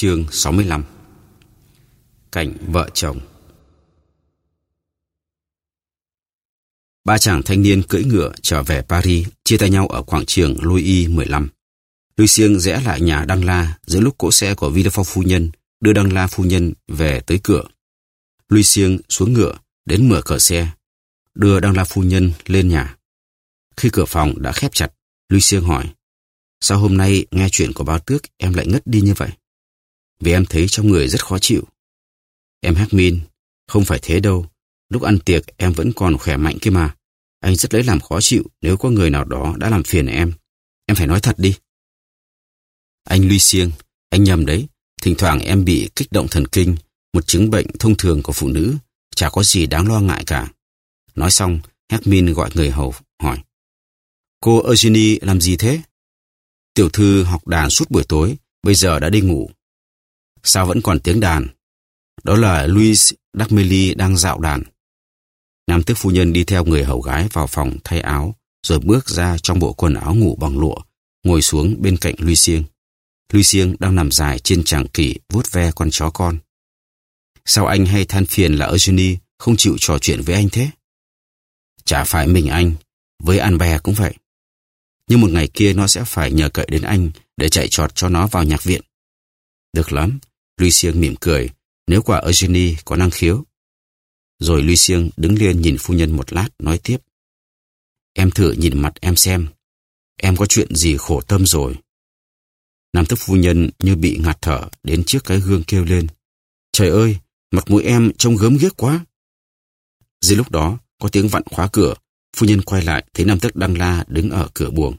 Chương 65 Cảnh vợ chồng Ba chàng thanh niên cưỡi ngựa trở về Paris chia tay nhau ở quảng trường Louis XV. Lucien rẽ lại nhà Đăng La giữa lúc cỗ xe của Villefort phu nhân đưa Đăng La phu nhân về tới cửa. Louis Siêng xuống ngựa đến mở cửa xe, đưa Đăng La phu nhân lên nhà. Khi cửa phòng đã khép chặt, Louis Siêng hỏi Sao hôm nay nghe chuyện của báo tước em lại ngất đi như vậy? Vì em thấy trong người rất khó chịu. Em hát Min, không phải thế đâu. Lúc ăn tiệc em vẫn còn khỏe mạnh kia mà. Anh rất lấy làm khó chịu nếu có người nào đó đã làm phiền em. Em phải nói thật đi. Anh Luy Siêng, anh nhầm đấy. Thỉnh thoảng em bị kích động thần kinh, một chứng bệnh thông thường của phụ nữ. Chả có gì đáng lo ngại cả. Nói xong, Hermin gọi người hầu, hỏi. Cô Eugenie làm gì thế? Tiểu thư học đàn suốt buổi tối, bây giờ đã đi ngủ. Sao vẫn còn tiếng đàn? Đó là Louis Dacmeli đang dạo đàn. Nam tước phu nhân đi theo người hầu gái vào phòng thay áo, rồi bước ra trong bộ quần áo ngủ bằng lụa, ngồi xuống bên cạnh Lucien. Siêng đang nằm dài trên tràng kỷ vuốt ve con chó con. Sao anh hay than phiền là Eugenie không chịu trò chuyện với anh thế? Chả phải mình anh, với anh bè cũng vậy. Nhưng một ngày kia nó sẽ phải nhờ cậy đến anh để chạy trọt cho nó vào nhạc viện. Được lắm, Lucien mỉm cười, nếu quả Eugenie có năng khiếu. Rồi Lucien đứng lên nhìn phu nhân một lát, nói tiếp. Em thử nhìn mặt em xem, em có chuyện gì khổ tâm rồi. Nam thức phu nhân như bị ngạt thở đến trước cái gương kêu lên. Trời ơi, mặt mũi em trông gớm ghiếc quá. Dưới lúc đó, có tiếng vặn khóa cửa, phu nhân quay lại thấy Nam thức đang la đứng ở cửa buồng.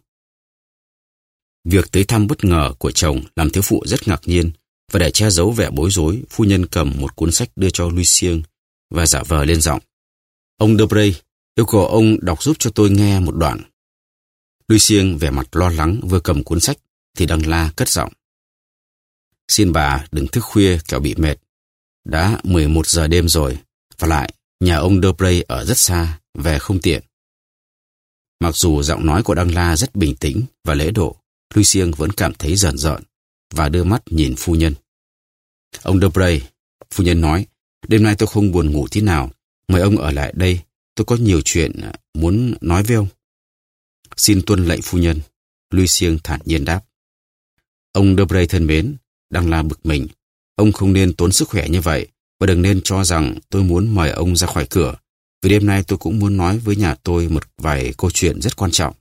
Việc tới thăm bất ngờ của chồng làm thiếu phụ rất ngạc nhiên và để che giấu vẻ bối rối, phu nhân cầm một cuốn sách đưa cho Lucien và giả vờ lên giọng. Ông Debray yêu cầu ông đọc giúp cho tôi nghe một đoạn. Lucien vẻ mặt lo lắng vừa cầm cuốn sách thì đăng la cất giọng. Xin bà đừng thức khuya kẻo bị mệt. Đã 11 giờ đêm rồi, và lại nhà ông Debray ở rất xa, về không tiện. Mặc dù giọng nói của Đăng La rất bình tĩnh và lễ độ, Lucien vẫn cảm thấy rờn rợn và đưa mắt nhìn phu nhân. Ông Debray, phu nhân nói, đêm nay tôi không buồn ngủ tí nào. Mời ông ở lại đây, tôi có nhiều chuyện à, muốn nói với ông. Xin tuân lệnh phu nhân, Lucien thản nhiên đáp. Ông Debray thân mến, đang là bực mình. Ông không nên tốn sức khỏe như vậy và đừng nên cho rằng tôi muốn mời ông ra khỏi cửa. Vì đêm nay tôi cũng muốn nói với nhà tôi một vài câu chuyện rất quan trọng.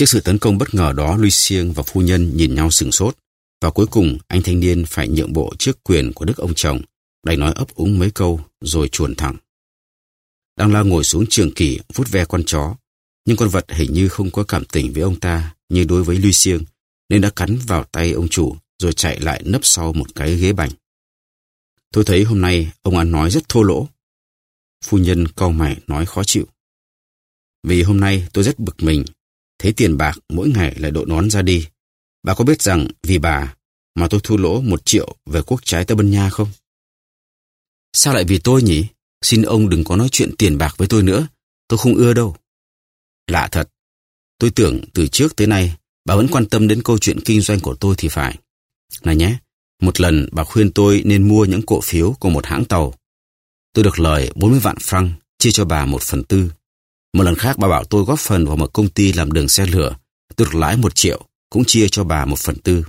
Trước sự tấn công bất ngờ đó, Lucien và phu nhân nhìn nhau sừng sốt. Và cuối cùng, anh thanh niên phải nhượng bộ trước quyền của đức ông chồng, đành nói ấp úng mấy câu, rồi chuồn thẳng. Đang la ngồi xuống trường kỷ, vút ve con chó. Nhưng con vật hình như không có cảm tình với ông ta như đối với Lucien, nên đã cắn vào tay ông chủ, rồi chạy lại nấp sau một cái ghế bành. Tôi thấy hôm nay ông ăn nói rất thô lỗ. Phu nhân cau mày nói khó chịu. Vì hôm nay tôi rất bực mình thấy tiền bạc mỗi ngày lại độ nón ra đi. Bà có biết rằng vì bà mà tôi thua lỗ một triệu về quốc trái Tây Ban Nha không? Sao lại vì tôi nhỉ? Xin ông đừng có nói chuyện tiền bạc với tôi nữa. Tôi không ưa đâu. Lạ thật. Tôi tưởng từ trước tới nay bà vẫn quan tâm đến câu chuyện kinh doanh của tôi thì phải. Này nhé, một lần bà khuyên tôi nên mua những cổ phiếu của một hãng tàu. Tôi được lời 40 vạn franc chia cho bà một phần tư. Một lần khác bà bảo tôi góp phần vào một công ty làm đường xe lửa. Tôi được lãi một triệu, cũng chia cho bà một phần tư.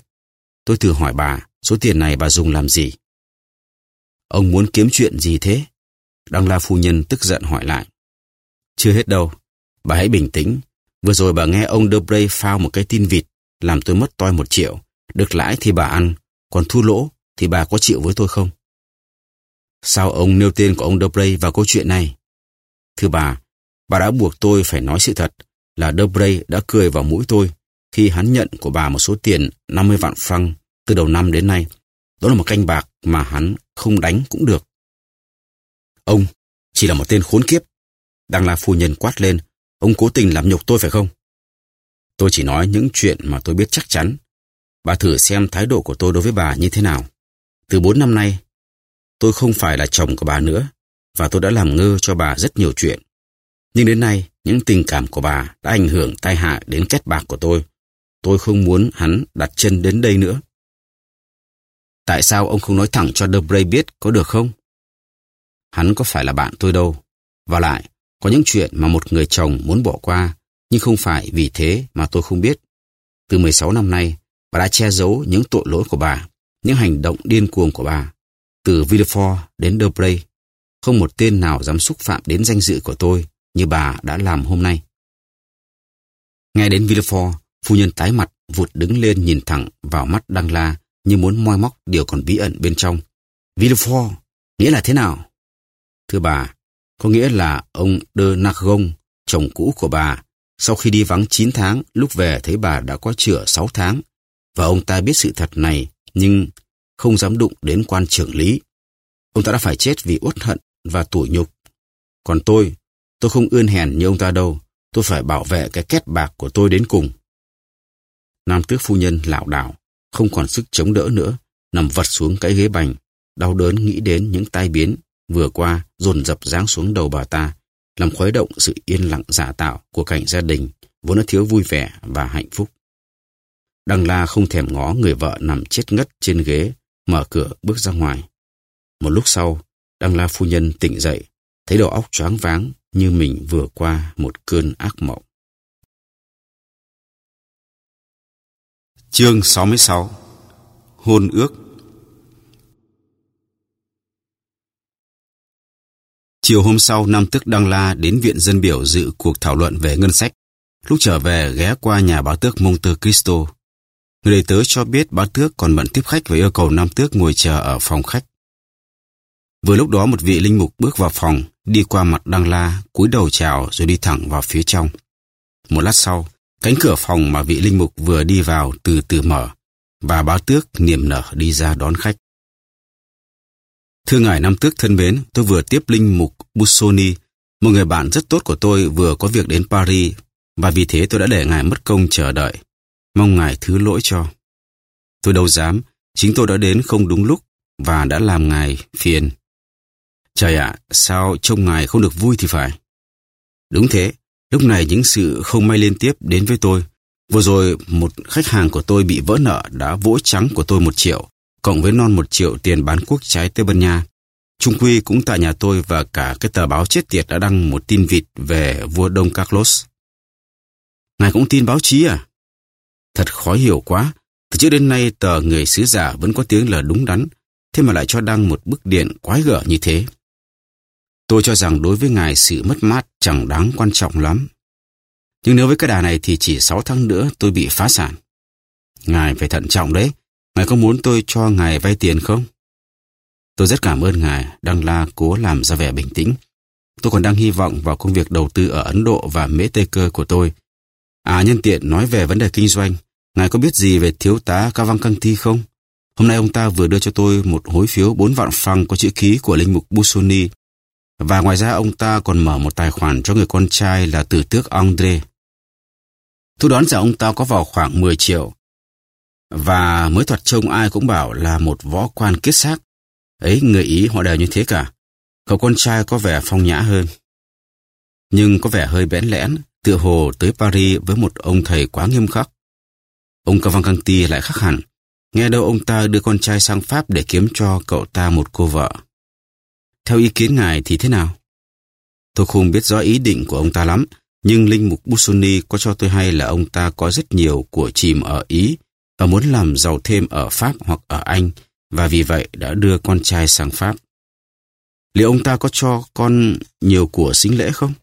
Tôi thử hỏi bà, số tiền này bà dùng làm gì? Ông muốn kiếm chuyện gì thế? Đăng La Phu Nhân tức giận hỏi lại. Chưa hết đâu. Bà hãy bình tĩnh. Vừa rồi bà nghe ông Debray phao một cái tin vịt, làm tôi mất toi một triệu. Được lãi thì bà ăn, còn thua lỗ thì bà có chịu với tôi không? Sao ông nêu tên của ông Debray vào câu chuyện này? Thưa bà, Bà đã buộc tôi phải nói sự thật là Debray đã cười vào mũi tôi khi hắn nhận của bà một số tiền 50 vạn franc từ đầu năm đến nay. Đó là một canh bạc mà hắn không đánh cũng được. Ông chỉ là một tên khốn kiếp. Đang là phu nhân quát lên. Ông cố tình làm nhục tôi phải không? Tôi chỉ nói những chuyện mà tôi biết chắc chắn. Bà thử xem thái độ của tôi đối với bà như thế nào. Từ bốn năm nay, tôi không phải là chồng của bà nữa và tôi đã làm ngơ cho bà rất nhiều chuyện. Nhưng đến nay, những tình cảm của bà đã ảnh hưởng tai hại đến kết bạc của tôi. Tôi không muốn hắn đặt chân đến đây nữa. Tại sao ông không nói thẳng cho Debray biết có được không? Hắn có phải là bạn tôi đâu. Và lại, có những chuyện mà một người chồng muốn bỏ qua, nhưng không phải vì thế mà tôi không biết. Từ 16 năm nay, bà đã che giấu những tội lỗi của bà, những hành động điên cuồng của bà. Từ Villefort đến Debray, không một tên nào dám xúc phạm đến danh dự của tôi như bà đã làm hôm nay. Nghe đến Villefort, phu nhân tái mặt vụt đứng lên nhìn thẳng vào mắt Đăng La như muốn moi móc điều còn bí ẩn bên trong. Villefort, nghĩa là thế nào? Thưa bà, có nghĩa là ông De Nargon, chồng cũ của bà, sau khi đi vắng 9 tháng, lúc về thấy bà đã có chữa 6 tháng. Và ông ta biết sự thật này, nhưng không dám đụng đến quan trưởng lý. Ông ta đã phải chết vì uất hận và tủi nhục. Còn tôi, tôi không ươn hèn như ông ta đâu. Tôi phải bảo vệ cái két bạc của tôi đến cùng. Nam tước phu nhân lảo đảo, không còn sức chống đỡ nữa, nằm vật xuống cái ghế bành, đau đớn nghĩ đến những tai biến vừa qua dồn dập giáng xuống đầu bà ta, làm khuấy động sự yên lặng giả tạo của cảnh gia đình vốn đã thiếu vui vẻ và hạnh phúc. Đăng La không thèm ngó người vợ nằm chết ngất trên ghế, mở cửa bước ra ngoài. Một lúc sau, Đăng La phu nhân tỉnh dậy, thấy đầu óc choáng váng như mình vừa qua một cơn ác mộng. Chương 66 Hôn ước Chiều hôm sau, Nam Tức Đăng La đến Viện Dân Biểu dự cuộc thảo luận về ngân sách. Lúc trở về, ghé qua nhà báo tước Monte Cristo. Người đầy tớ cho biết báo tước còn bận tiếp khách và yêu cầu Nam Tước ngồi chờ ở phòng khách. Vừa lúc đó một vị linh mục bước vào phòng, đi qua mặt Đăng La, cúi đầu chào rồi đi thẳng vào phía trong. Một lát sau, cánh cửa phòng mà vị linh mục vừa đi vào từ từ mở, và báo tước niềm nở đi ra đón khách. Thưa ngài Nam Tước thân mến, tôi vừa tiếp linh mục Busoni, một người bạn rất tốt của tôi vừa có việc đến Paris, và vì thế tôi đã để ngài mất công chờ đợi. Mong ngài thứ lỗi cho. Tôi đâu dám, chính tôi đã đến không đúng lúc và đã làm ngài phiền. Trời ạ, sao trông ngài không được vui thì phải. Đúng thế, lúc này những sự không may liên tiếp đến với tôi. Vừa rồi, một khách hàng của tôi bị vỡ nợ đã vỗ trắng của tôi một triệu, cộng với non một triệu tiền bán quốc trái Tây Ban Nha. Trung Quy cũng tại nhà tôi và cả cái tờ báo chết tiệt đã đăng một tin vịt về vua Đông Carlos. Ngài cũng tin báo chí à? Thật khó hiểu quá. Từ trước đến nay tờ người sứ giả vẫn có tiếng là đúng đắn, thế mà lại cho đăng một bức điện quái gở như thế. Tôi cho rằng đối với ngài sự mất mát chẳng đáng quan trọng lắm. Nhưng nếu với cái đà này thì chỉ 6 tháng nữa tôi bị phá sản. Ngài phải thận trọng đấy. Ngài có muốn tôi cho ngài vay tiền không? Tôi rất cảm ơn ngài, đang la cố làm ra vẻ bình tĩnh. Tôi còn đang hy vọng vào công việc đầu tư ở Ấn Độ và Mễ Tây Cơ của tôi. À nhân tiện nói về vấn đề kinh doanh, ngài có biết gì về thiếu tá Cavalcanti không? Hôm nay ông ta vừa đưa cho tôi một hối phiếu 4 vạn franc có chữ ký của linh mục Busoni. Và ngoài ra ông ta còn mở một tài khoản cho người con trai là tử tước André. Thu đoán rằng ông ta có vào khoảng 10 triệu. Và mới thoạt trông ai cũng bảo là một võ quan kết xác. Ấy, người Ý họ đều như thế cả. Cậu con trai có vẻ phong nhã hơn. Nhưng có vẻ hơi bẽn lẽn, tựa hồ tới Paris với một ông thầy quá nghiêm khắc. Ông Cavalcanti lại khác hẳn. Nghe đâu ông ta đưa con trai sang Pháp để kiếm cho cậu ta một cô vợ. Theo ý kiến ngài thì thế nào? Tôi không biết rõ ý định của ông ta lắm, nhưng Linh Mục Busoni có cho tôi hay là ông ta có rất nhiều của chìm ở Ý và muốn làm giàu thêm ở Pháp hoặc ở Anh, và vì vậy đã đưa con trai sang Pháp. Liệu ông ta có cho con nhiều của sinh lễ không?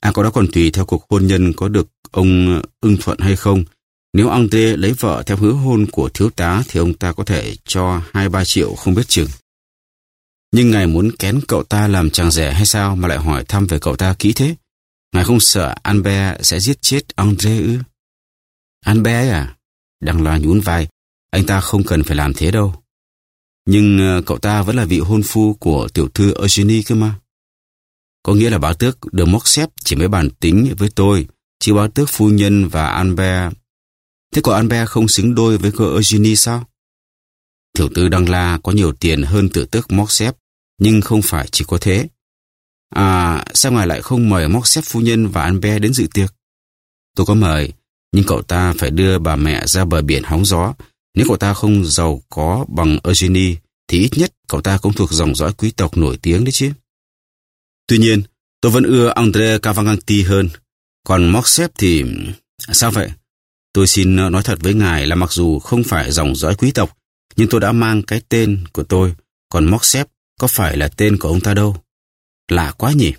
À có đó còn tùy theo cuộc hôn nhân có được ông ưng thuận hay không. Nếu André lấy vợ theo hứa hôn của thiếu tá thì ông ta có thể cho 2-3 triệu không biết chừng. Nhưng ngài muốn kén cậu ta làm chàng rẻ hay sao mà lại hỏi thăm về cậu ta kỹ thế? Ngài không sợ Albert sẽ giết chết André ư? Albert à? Đăng loa nhún vai. Anh ta không cần phải làm thế đâu. Nhưng ờ, cậu ta vẫn là vị hôn phu của tiểu thư Eugenie cơ mà. Có nghĩa là báo tước được móc xếp chỉ mới bàn tính với tôi, chứ báo tước phu nhân và Albert. Thế còn Albert không xứng đôi với cô Eugenie sao? Tiểu tư Đăng La có nhiều tiền hơn tiểu tước xếp nhưng không phải chỉ có thế. À, sao ngài lại không mời Moxep phu nhân và Albert đến dự tiệc? Tôi có mời, nhưng cậu ta phải đưa bà mẹ ra bờ biển hóng gió, Nếu cậu ta không giàu có bằng Eugenie, thì ít nhất cậu ta cũng thuộc dòng dõi quý tộc nổi tiếng đấy chứ. Tuy nhiên, tôi vẫn ưa André Cavalcanti hơn. Còn Morcerf thì... Sao vậy? Tôi xin nói thật với ngài là mặc dù không phải dòng dõi quý tộc, nhưng tôi đã mang cái tên của tôi, còn Morcerf có phải là tên của ông ta đâu. Lạ quá nhỉ?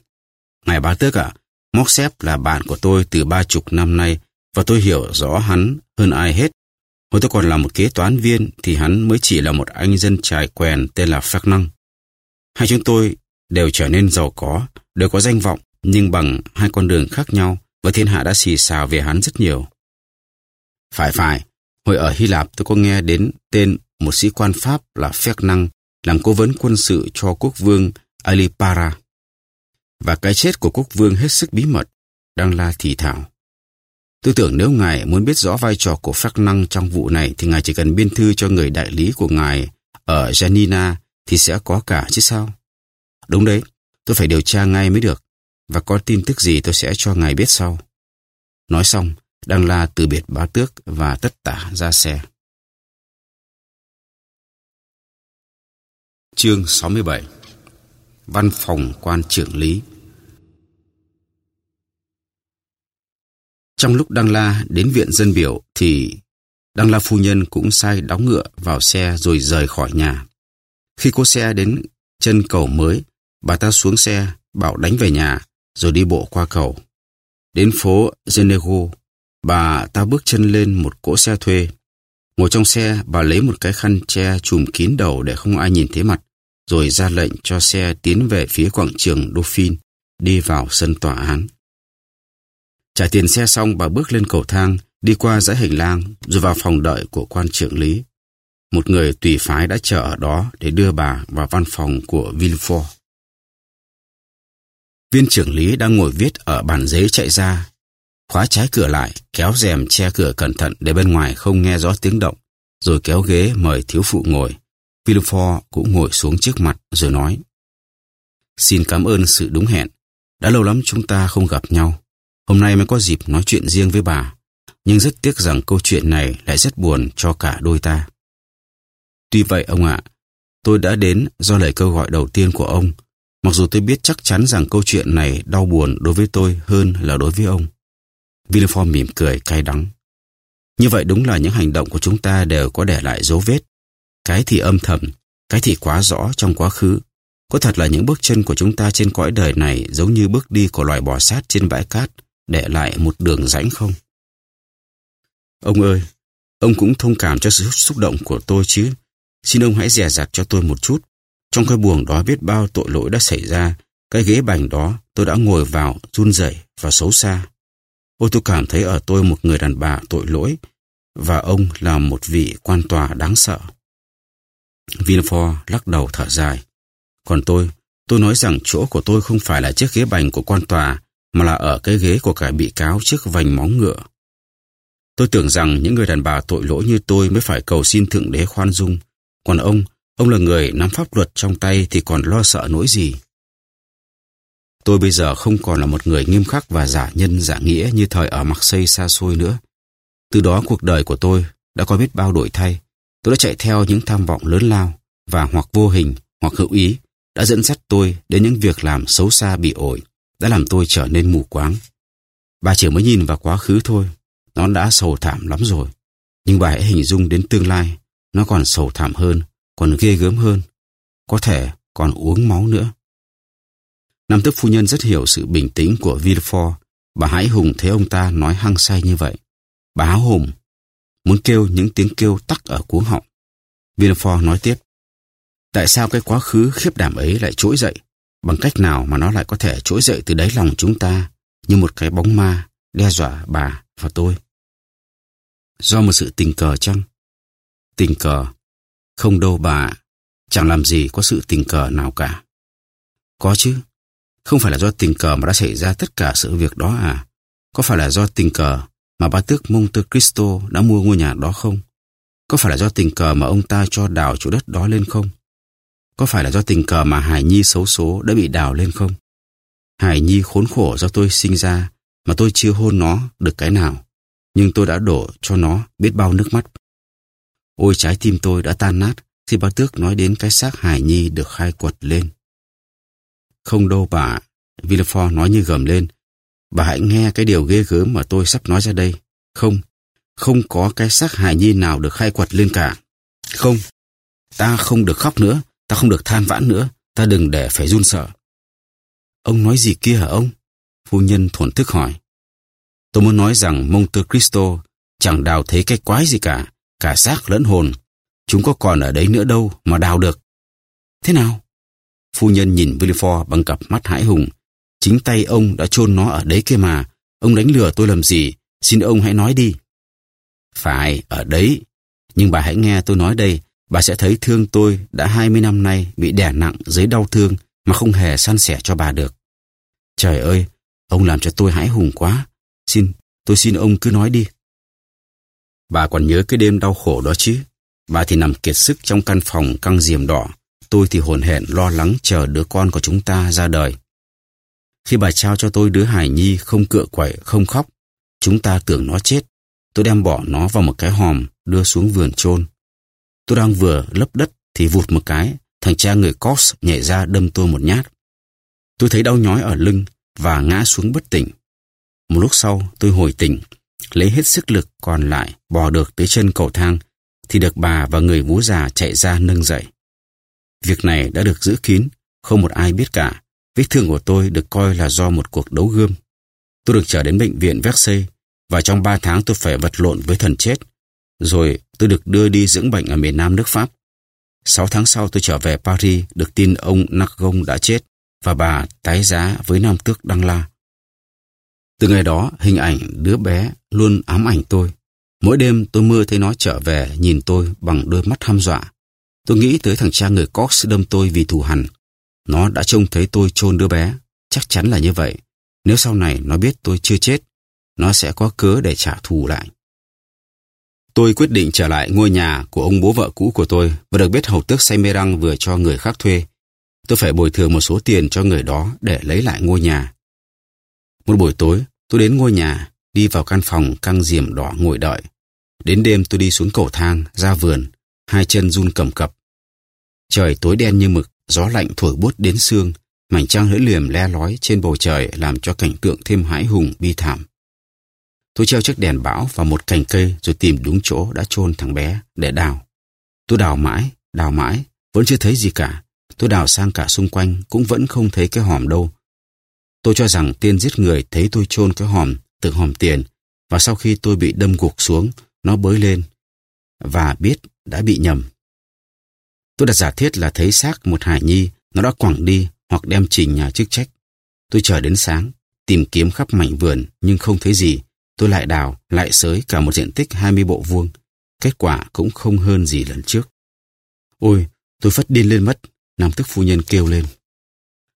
Ngài bá tước ạ, à, là bạn của tôi từ ba chục năm nay và tôi hiểu rõ hắn hơn ai hết. Hồi tôi còn là một kế toán viên thì hắn mới chỉ là một anh dân trài quèn tên là Fernand. Hai chúng tôi đều trở nên giàu có, đều có danh vọng, nhưng bằng hai con đường khác nhau và thiên hạ đã xì xào về hắn rất nhiều. Phải phải, hồi ở Hy Lạp tôi có nghe đến tên một sĩ quan Pháp là Fernand làm cố vấn quân sự cho quốc vương Alipara. Và cái chết của quốc vương hết sức bí mật, đang là thì thảo. Tôi tưởng nếu ngài muốn biết rõ vai trò của Phác Năng trong vụ này thì ngài chỉ cần biên thư cho người đại lý của ngài ở Janina thì sẽ có cả chứ sao? Đúng đấy, tôi phải điều tra ngay mới được và có tin tức gì tôi sẽ cho ngài biết sau. Nói xong, Đăng La từ biệt bá tước và tất tả ra xe. Chương 67 Văn phòng quan trưởng lý Trong lúc Đăng La đến viện dân biểu thì Đăng La phu nhân cũng sai đóng ngựa vào xe rồi rời khỏi nhà. Khi cô xe đến chân cầu mới, bà ta xuống xe, bảo đánh về nhà, rồi đi bộ qua cầu. Đến phố Genego, bà ta bước chân lên một cỗ xe thuê. Ngồi trong xe, bà lấy một cái khăn che chùm kín đầu để không ai nhìn thấy mặt, rồi ra lệnh cho xe tiến về phía quảng trường Dauphin, đi vào sân tòa án. Trả tiền xe xong bà bước lên cầu thang, đi qua dãy hành lang, rồi vào phòng đợi của quan trưởng lý. Một người tùy phái đã chờ ở đó để đưa bà vào văn phòng của Villefort. Viên trưởng lý đang ngồi viết ở bàn giấy chạy ra, khóa trái cửa lại, kéo rèm che cửa cẩn thận để bên ngoài không nghe rõ tiếng động, rồi kéo ghế mời thiếu phụ ngồi. Villefort cũng ngồi xuống trước mặt rồi nói. Xin cảm ơn sự đúng hẹn. Đã lâu lắm chúng ta không gặp nhau. Hôm nay mới có dịp nói chuyện riêng với bà, nhưng rất tiếc rằng câu chuyện này lại rất buồn cho cả đôi ta. Tuy vậy ông ạ, tôi đã đến do lời kêu gọi đầu tiên của ông, mặc dù tôi biết chắc chắn rằng câu chuyện này đau buồn đối với tôi hơn là đối với ông. Villefort mỉm cười cay đắng. Như vậy đúng là những hành động của chúng ta đều có để lại dấu vết. Cái thì âm thầm, cái thì quá rõ trong quá khứ. Có thật là những bước chân của chúng ta trên cõi đời này giống như bước đi của loài bò sát trên bãi cát, để lại một đường rãnh không? Ông ơi, ông cũng thông cảm cho sự xúc động của tôi chứ. Xin ông hãy dè dặt cho tôi một chút. Trong cái buồng đó biết bao tội lỗi đã xảy ra. Cái ghế bành đó tôi đã ngồi vào, run rẩy và xấu xa. Ôi tôi cảm thấy ở tôi một người đàn bà tội lỗi và ông là một vị quan tòa đáng sợ. Villefort lắc đầu thở dài. Còn tôi, tôi nói rằng chỗ của tôi không phải là chiếc ghế bành của quan tòa mà là ở cái ghế của cả bị cáo trước vành móng ngựa. Tôi tưởng rằng những người đàn bà tội lỗi như tôi mới phải cầu xin Thượng Đế khoan dung. Còn ông, ông là người nắm pháp luật trong tay thì còn lo sợ nỗi gì. Tôi bây giờ không còn là một người nghiêm khắc và giả nhân giả nghĩa như thời ở mặc xây xa xôi nữa. Từ đó cuộc đời của tôi đã có biết bao đổi thay. Tôi đã chạy theo những tham vọng lớn lao và hoặc vô hình hoặc hữu ý đã dẫn dắt tôi đến những việc làm xấu xa bị ổi đã làm tôi trở nên mù quáng. Bà chỉ mới nhìn vào quá khứ thôi, nó đã sầu thảm lắm rồi. Nhưng bà hãy hình dung đến tương lai, nó còn sầu thảm hơn, còn ghê gớm hơn. Có thể còn uống máu nữa. Nam tức phu nhân rất hiểu sự bình tĩnh của Villefort. Bà hãi hùng thấy ông ta nói hăng say như vậy. Bà háo hùng, muốn kêu những tiếng kêu tắc ở cuống họng. Villefort nói tiếp. Tại sao cái quá khứ khiếp đảm ấy lại trỗi dậy? Bằng cách nào mà nó lại có thể trỗi dậy từ đáy lòng chúng ta như một cái bóng ma đe dọa bà và tôi? Do một sự tình cờ chăng? Tình cờ? Không đâu bà, chẳng làm gì có sự tình cờ nào cả. Có chứ, không phải là do tình cờ mà đã xảy ra tất cả sự việc đó à? Có phải là do tình cờ mà ba tước Monte Cristo đã mua ngôi nhà đó không? Có phải là do tình cờ mà ông ta cho đào chỗ đất đó lên không? Có phải là do tình cờ mà Hải Nhi xấu số đã bị đào lên không? Hải Nhi khốn khổ do tôi sinh ra mà tôi chưa hôn nó được cái nào. Nhưng tôi đã đổ cho nó biết bao nước mắt. Ôi trái tim tôi đã tan nát khi ba tước nói đến cái xác Hải Nhi được khai quật lên. Không đâu bà, Villefort nói như gầm lên. Bà hãy nghe cái điều ghê gớm mà tôi sắp nói ra đây. Không, không có cái xác hài Nhi nào được khai quật lên cả. Không, ta không được khóc nữa, ta không được than vãn nữa, ta đừng để phải run sợ. Ông nói gì kia hả ông? Phu nhân thổn thức hỏi. Tôi muốn nói rằng Monte Cristo chẳng đào thấy cái quái gì cả, cả xác lẫn hồn. Chúng có còn ở đấy nữa đâu mà đào được. Thế nào? Phu nhân nhìn Villefort bằng cặp mắt hãi hùng. Chính tay ông đã chôn nó ở đấy kia mà. Ông đánh lừa tôi làm gì? Xin ông hãy nói đi. Phải, ở đấy. Nhưng bà hãy nghe tôi nói đây. Bà sẽ thấy thương tôi đã 20 năm nay bị đè nặng dưới đau thương mà không hề san sẻ cho bà được. Trời ơi, ông làm cho tôi hãi hùng quá. Xin, tôi xin ông cứ nói đi. Bà còn nhớ cái đêm đau khổ đó chứ? Bà thì nằm kiệt sức trong căn phòng căng diềm đỏ. Tôi thì hồn hển lo lắng chờ đứa con của chúng ta ra đời. Khi bà trao cho tôi đứa hải nhi không cựa quậy, không khóc, chúng ta tưởng nó chết. Tôi đem bỏ nó vào một cái hòm, đưa xuống vườn chôn. Tôi đang vừa lấp đất thì vụt một cái, thằng cha người Cox nhảy ra đâm tôi một nhát. Tôi thấy đau nhói ở lưng và ngã xuống bất tỉnh. Một lúc sau tôi hồi tỉnh, lấy hết sức lực còn lại bò được tới chân cầu thang thì được bà và người vú già chạy ra nâng dậy. Việc này đã được giữ kín, không một ai biết cả. Vết thương của tôi được coi là do một cuộc đấu gươm. Tôi được trở đến bệnh viện Versailles và trong ba tháng tôi phải vật lộn với thần chết. Rồi tôi được đưa đi dưỡng bệnh ở miền Nam nước Pháp. Sáu tháng sau tôi trở về Paris được tin ông Nargon đã chết và bà tái giá với nam tước Đăng La. Từ ngày đó, hình ảnh đứa bé luôn ám ảnh tôi. Mỗi đêm tôi mơ thấy nó trở về nhìn tôi bằng đôi mắt hăm dọa. Tôi nghĩ tới thằng cha người Cox đâm tôi vì thù hằn. Nó đã trông thấy tôi chôn đứa bé. Chắc chắn là như vậy. Nếu sau này nó biết tôi chưa chết, nó sẽ có cớ để trả thù lại. Tôi quyết định trở lại ngôi nhà của ông bố vợ cũ của tôi và được biết hầu tước Saymerang vừa cho người khác thuê. Tôi phải bồi thường một số tiền cho người đó để lấy lại ngôi nhà. Một buổi tối, tôi đến ngôi nhà, đi vào căn phòng căng diềm đỏ ngồi đợi. Đến đêm tôi đi xuống cầu thang, ra vườn, hai chân run cầm cập. Trời tối đen như mực, gió lạnh thổi buốt đến xương, mảnh trăng lưỡi liềm le lói trên bầu trời làm cho cảnh tượng thêm hãi hùng bi thảm. Tôi treo chiếc đèn bão vào một cành cây rồi tìm đúng chỗ đã chôn thằng bé để đào. Tôi đào mãi, đào mãi, vẫn chưa thấy gì cả. Tôi đào sang cả xung quanh cũng vẫn không thấy cái hòm đâu. Tôi cho rằng tiên giết người thấy tôi chôn cái hòm, từ hòm tiền, và sau khi tôi bị đâm gục xuống, nó bới lên và biết đã bị nhầm. Tôi đặt giả thiết là thấy xác một hải nhi, nó đã quẳng đi hoặc đem trình nhà chức trách. Tôi chờ đến sáng, tìm kiếm khắp mảnh vườn nhưng không thấy gì. Tôi lại đào, lại sới cả một diện tích 20 bộ vuông. Kết quả cũng không hơn gì lần trước. Ôi, tôi phất điên lên mất, Nam tức phu nhân kêu lên.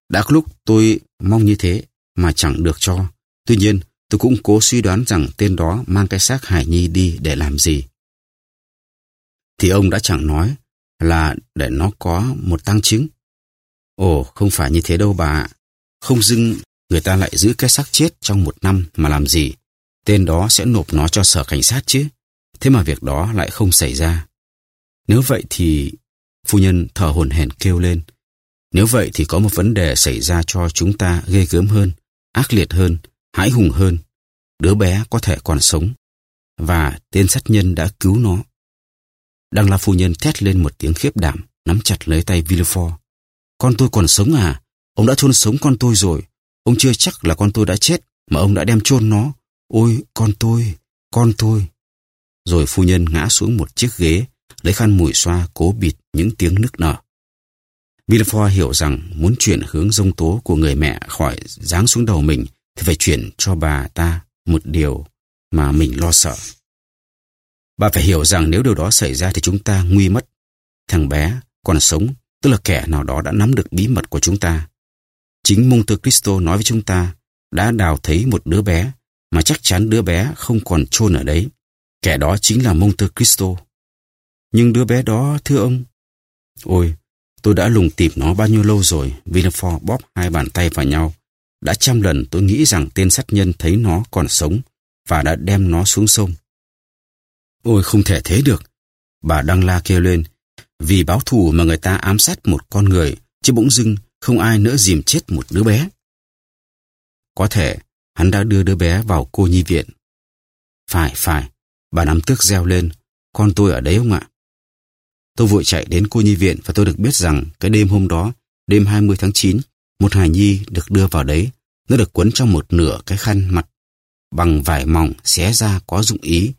Đã có lúc tôi mong như thế mà chẳng được cho. Tuy nhiên, tôi cũng cố suy đoán rằng tên đó mang cái xác Hải Nhi đi để làm gì. Thì ông đã chẳng nói là để nó có một tăng chứng. Ồ, không phải như thế đâu bà Không dưng người ta lại giữ cái xác chết trong một năm mà làm gì. Tên đó sẽ nộp nó cho sở cảnh sát chứ. Thế mà việc đó lại không xảy ra. Nếu vậy thì... Phu nhân thở hồn hển kêu lên. Nếu vậy thì có một vấn đề xảy ra cho chúng ta ghê gớm hơn, ác liệt hơn, hãi hùng hơn. Đứa bé có thể còn sống. Và tên sát nhân đã cứu nó. Đăng La Phu Nhân thét lên một tiếng khiếp đảm, nắm chặt lấy tay Villefort. Con tôi còn sống à? Ông đã chôn sống con tôi rồi. Ông chưa chắc là con tôi đã chết, mà ông đã đem chôn nó. Ôi, con tôi, con tôi. Rồi phu nhân ngã xuống một chiếc ghế, lấy khăn mùi xoa cố bịt những tiếng nức nở. Villefort hiểu rằng muốn chuyển hướng dông tố của người mẹ khỏi giáng xuống đầu mình thì phải chuyển cho bà ta một điều mà mình lo sợ. Bà phải hiểu rằng nếu điều đó xảy ra thì chúng ta nguy mất. Thằng bé còn sống, tức là kẻ nào đó đã nắm được bí mật của chúng ta. Chính Monte Cristo nói với chúng ta đã đào thấy một đứa bé mà chắc chắn đứa bé không còn chôn ở đấy. Kẻ đó chính là Monte Cristo. Nhưng đứa bé đó, thưa ông... Ôi, tôi đã lùng tìm nó bao nhiêu lâu rồi, Villefort bóp hai bàn tay vào nhau. Đã trăm lần tôi nghĩ rằng tên sát nhân thấy nó còn sống và đã đem nó xuống sông. Ôi không thể thế được. Bà Đăng La kêu lên, vì báo thù mà người ta ám sát một con người, chứ bỗng dưng không ai nỡ dìm chết một đứa bé. Có thể hắn đã đưa đứa bé vào cô nhi viện. Phải, phải, bà nắm tước reo lên, con tôi ở đấy không ạ? Tôi vội chạy đến cô nhi viện và tôi được biết rằng cái đêm hôm đó, đêm 20 tháng 9, một hài nhi được đưa vào đấy. Nó được quấn trong một nửa cái khăn mặt bằng vải mỏng xé ra có dụng ý.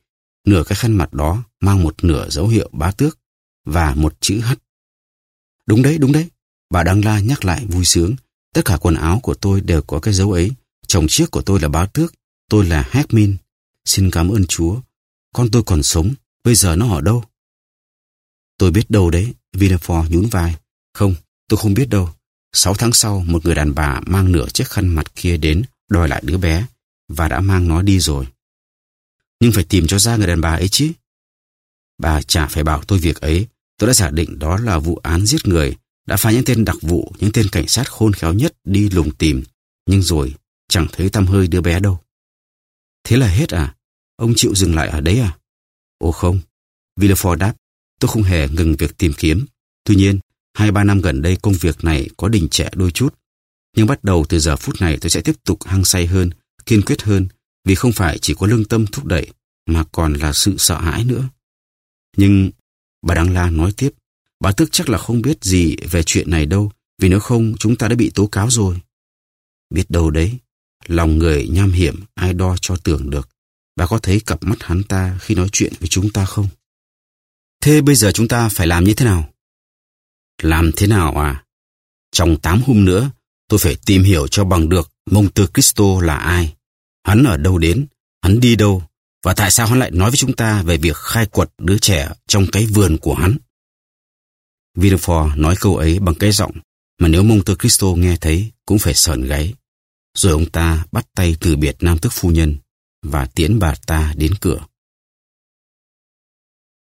Nửa cái khăn mặt đó mang một nửa dấu hiệu bá tước và một chữ H. Đúng đấy, đúng đấy. Bà Đăng La nhắc lại vui sướng. Tất cả quần áo của tôi đều có cái dấu ấy. Chồng chiếc của tôi là bá tước. Tôi là Hekmin. Xin cảm ơn Chúa. Con tôi còn sống. Bây giờ nó ở đâu? Tôi biết đâu đấy. Villefort nhún vai. Không, tôi không biết đâu. Sáu tháng sau, một người đàn bà mang nửa chiếc khăn mặt kia đến đòi lại đứa bé và đã mang nó đi rồi. Nhưng phải tìm cho ra người đàn bà ấy chứ. Bà chả phải bảo tôi việc ấy. Tôi đã giả định đó là vụ án giết người, đã phái những tên đặc vụ, những tên cảnh sát khôn khéo nhất đi lùng tìm. Nhưng rồi, chẳng thấy tăm hơi đứa bé đâu. Thế là hết à? Ông chịu dừng lại ở đấy à? Ồ không. Villefort đáp, tôi không hề ngừng việc tìm kiếm. Tuy nhiên, hai ba năm gần đây công việc này có đình trệ đôi chút. Nhưng bắt đầu từ giờ phút này tôi sẽ tiếp tục hăng say hơn, kiên quyết hơn, vì không phải chỉ có lương tâm thúc đẩy, mà còn là sự sợ hãi nữa. Nhưng bà Đăng La nói tiếp, bà tức chắc là không biết gì về chuyện này đâu, vì nếu không chúng ta đã bị tố cáo rồi. Biết đâu đấy, lòng người nham hiểm ai đo cho tưởng được. Bà có thấy cặp mắt hắn ta khi nói chuyện với chúng ta không? Thế bây giờ chúng ta phải làm như thế nào? Làm thế nào à? Trong tám hôm nữa, tôi phải tìm hiểu cho bằng được Monte Cristo là ai. Hắn ở đâu đến, hắn đi đâu, và tại sao hắn lại nói với chúng ta về việc khai quật đứa trẻ trong cái vườn của hắn? Villefort nói câu ấy bằng cái giọng mà nếu Monte Cristo nghe thấy cũng phải sờn gáy. Rồi ông ta bắt tay từ biệt nam tức phu nhân và tiễn bà ta đến cửa.